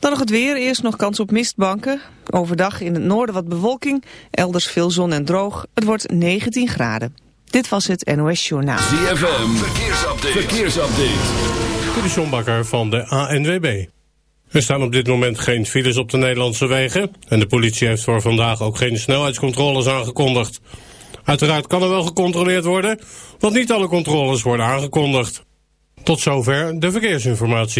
Dan nog het weer. Eerst nog kans op mistbanken. Overdag in het noorden wat bewolking. Elders veel zon en droog. Het wordt 19 graden. Dit was het NOS Journaal. ZFM. Verkeersupdate. Verkeersupdate. De van de ANWB. Er staan op dit moment geen files op de Nederlandse wegen. En de politie heeft voor vandaag ook geen snelheidscontroles aangekondigd. Uiteraard kan er wel gecontroleerd worden, want niet alle controles worden aangekondigd. Tot zover de verkeersinformatie.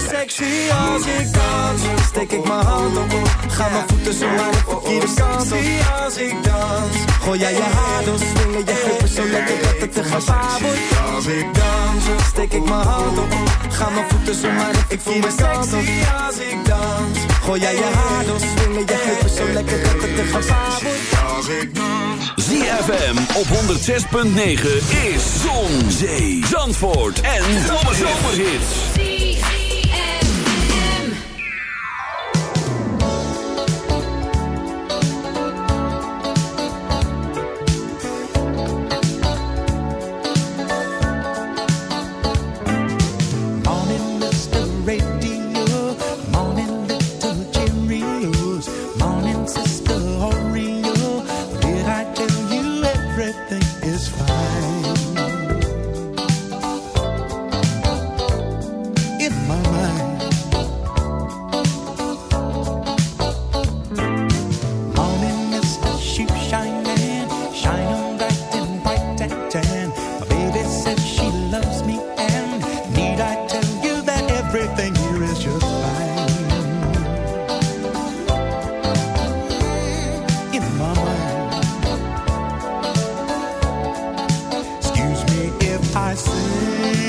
sexy als ik dans. Steek ik mijn hand op, ga mijn voeten zo maar oh, oh, Ik verkeerde kant op. als ik dans. Gooi jij je haar door, swingen je heupen zo lekker dat het te gevaar wordt. Als ik dans, steek ik mijn hand op, ga mijn voeten zo maar Ik verkeerde kant op. als ik dans. Gooi jij je haar door, swingen je heupen zo lekker dat het te gevaar wordt. Als ik dans. ZFM op 106.9 is Zon, Zee, Zandvoort en Zomerhits. my.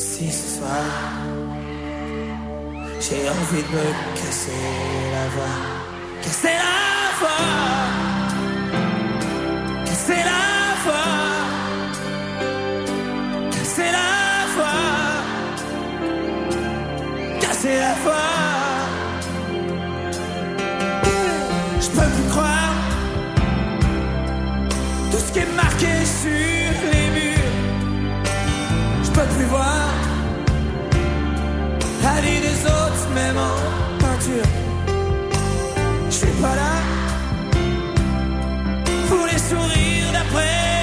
Si ce soir, j'ai envie de me casser la voix. Casser la voix. Casser la voix. Je suis pas là. Pour les sourires d'après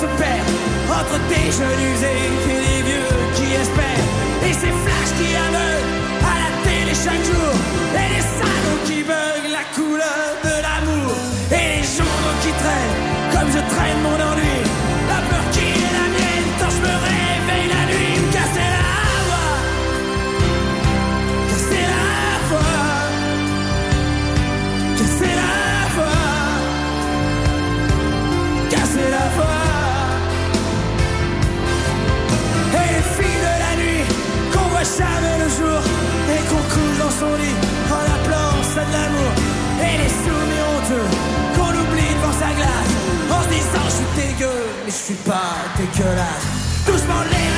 se perd entre jeunes usés et les vieux qui espèrent. Et ces flashs qui aveuglent à la télé chaque jour. Et les salons qui veulent la couleur de l'amour. Et les journaux qui traînent comme je traîne mon dans son lit en appelant ça de l'amour. Et les souvenirs honteux qu'on oublie devant sa glace en se disant je suis dégueu mais je suis pas dégueulasse. Doucement les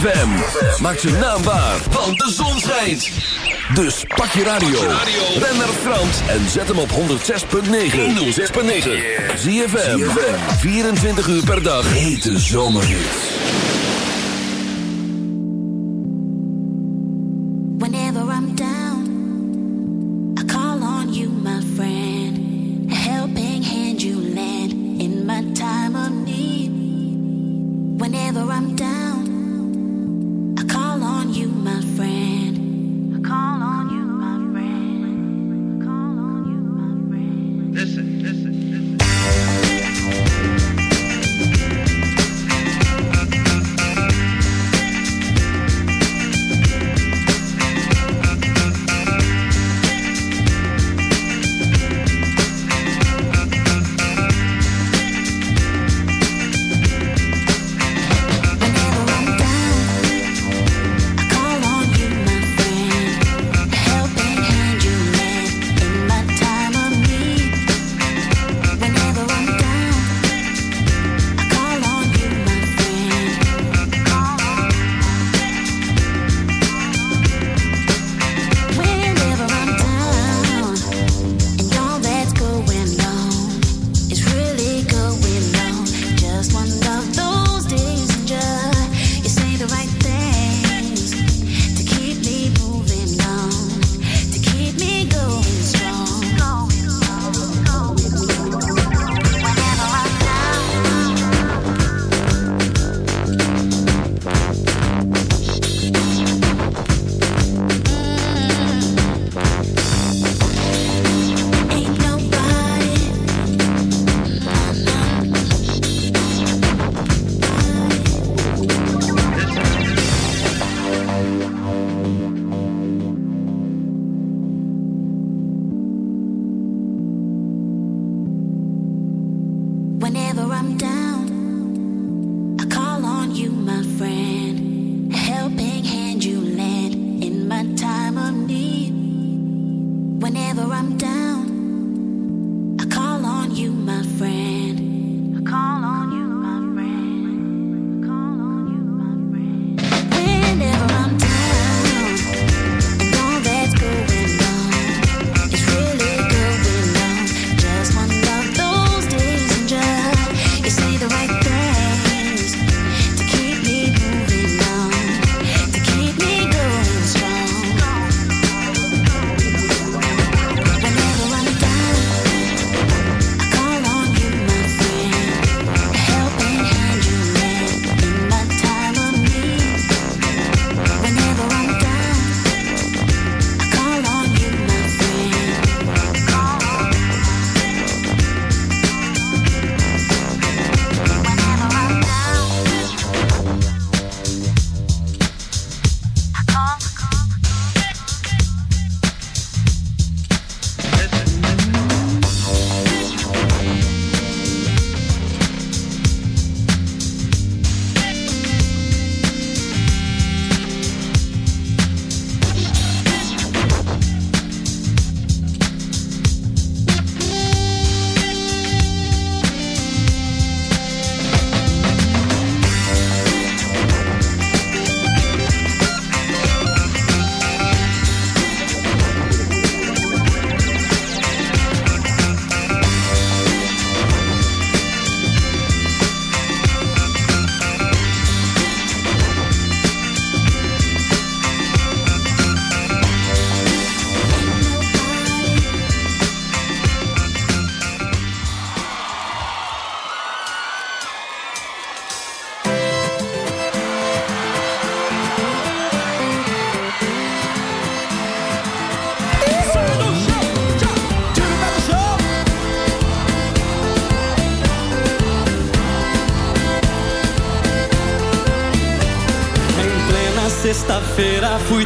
ZFM. Maak zijn naam waar, want de zon schijnt. Dus pak je radio. Ben naar Frans en zet hem op 106.9. 106.9. ZFM. 24 uur per dag. Hete zomerhits.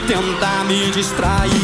Tentar me distrair.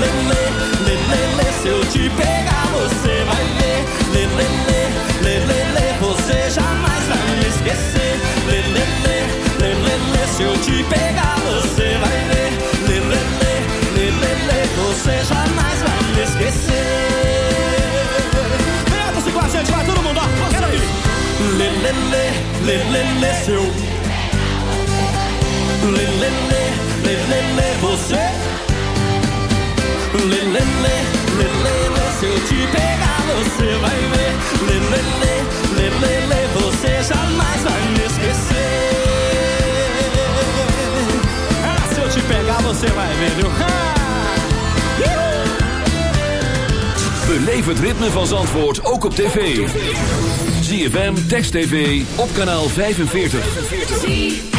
lê, lê, lê, lê, lê. Se eu te pegar, você vai ver. Lê, lê, lê, lê, lê, lê. Você jamais vai me esquecer. Lê, lê, lê, lê, lê, lê. Se eu te pegar, você vai ver. Lê, lê, lê, lê, lê, lê. Você jamais vai me esquecer. Vem, você com a gente, vai todo mundo, ó. Quero Lele, Lê, lê, lê, lê, lê, lê. Se eu... Lê, lê, lê, lê, lê, lê. Você vai ver, viu? Ah! Beleef het ritme van Zandvoort ook op tv. ZFM, Text TV, op kanaal 45.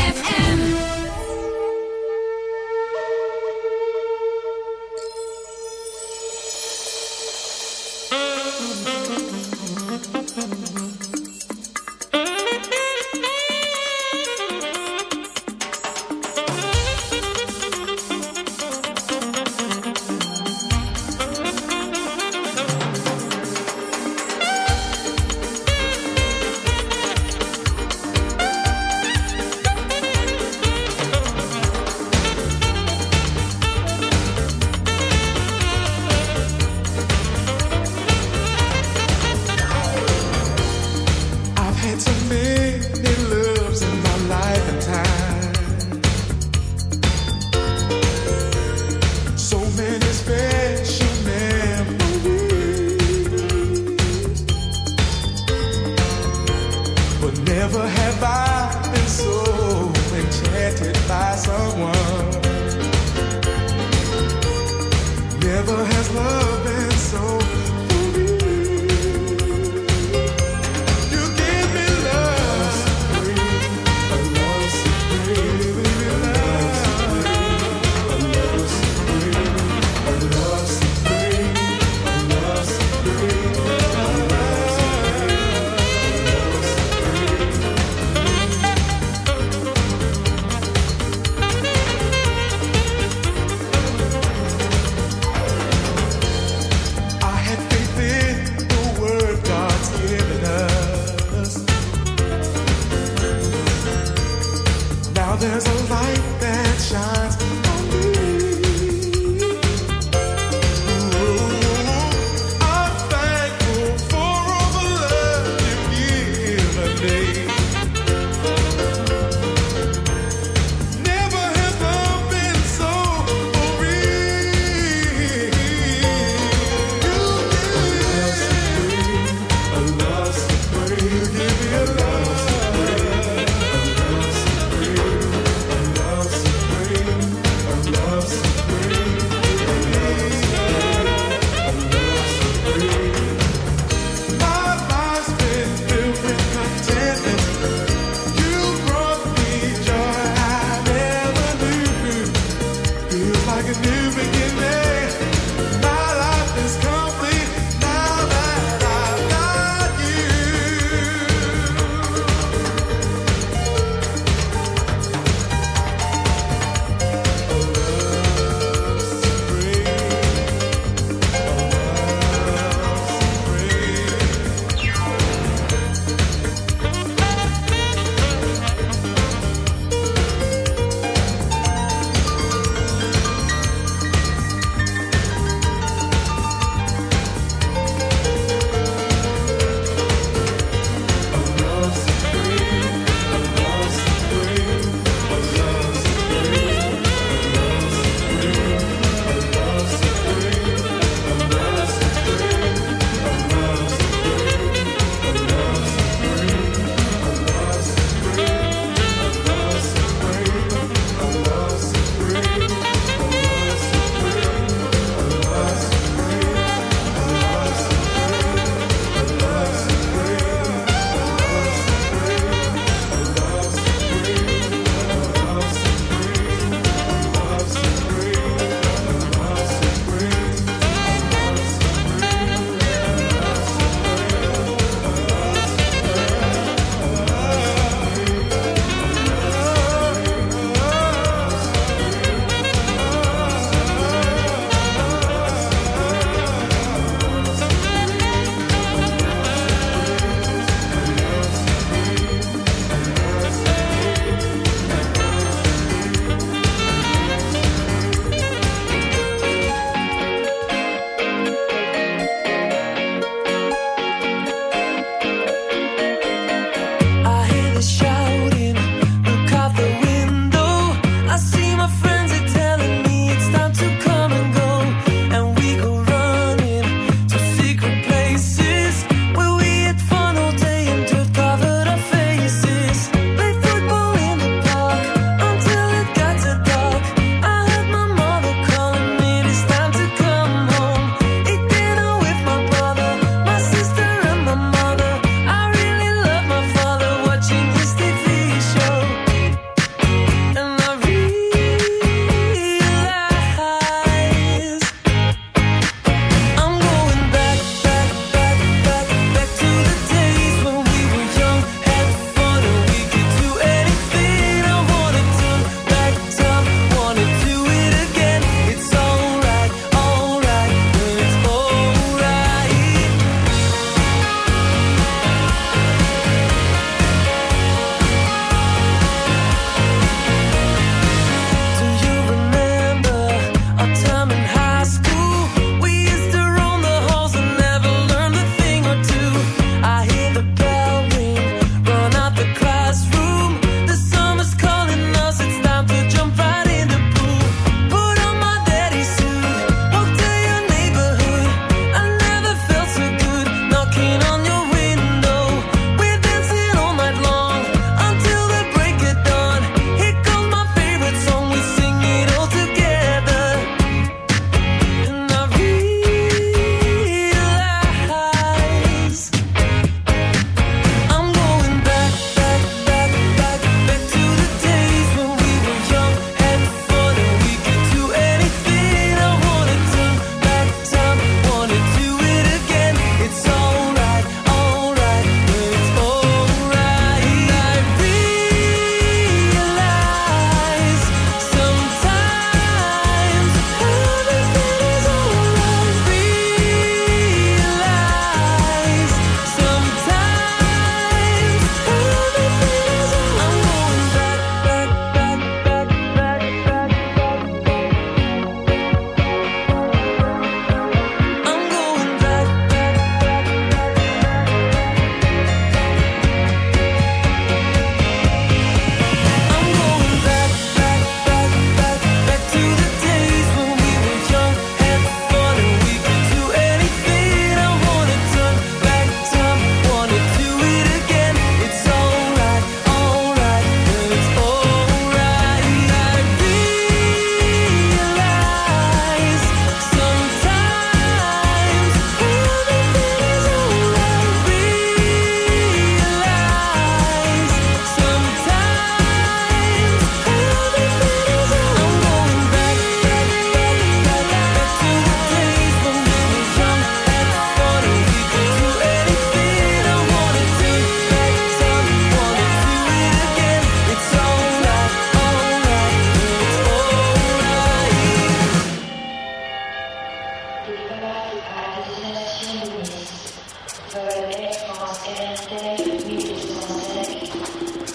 And vídeo se va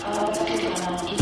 a hacer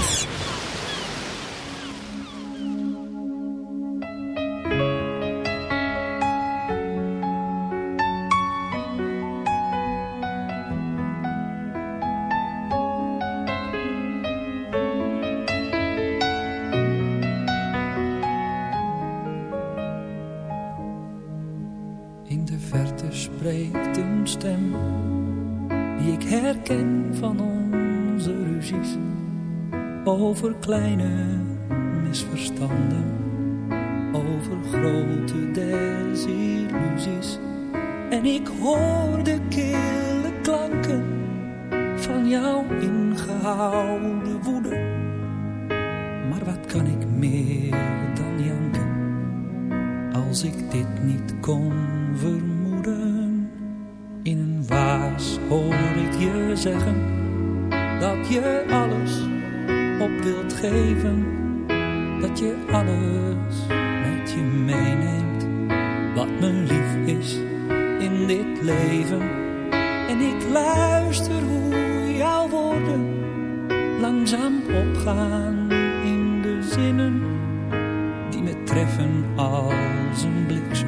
Zinnen die me treffen als een bliksem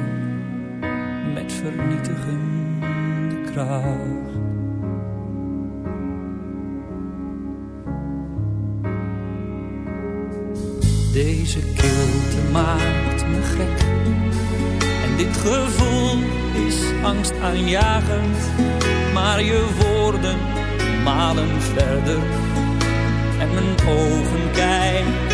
met vernietigende kracht. Deze kilte maakt me gek en dit gevoel is angstaanjagend, maar je woorden malen verder en mijn ogen kijken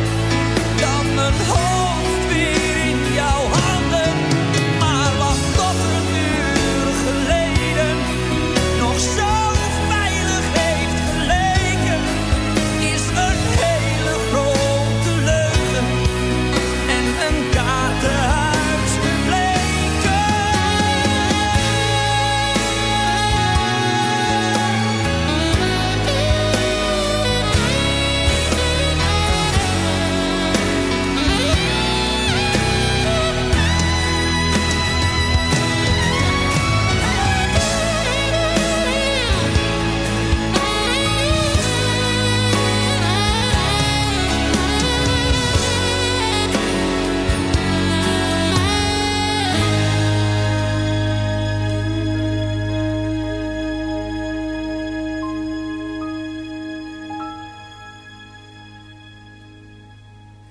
dan mijn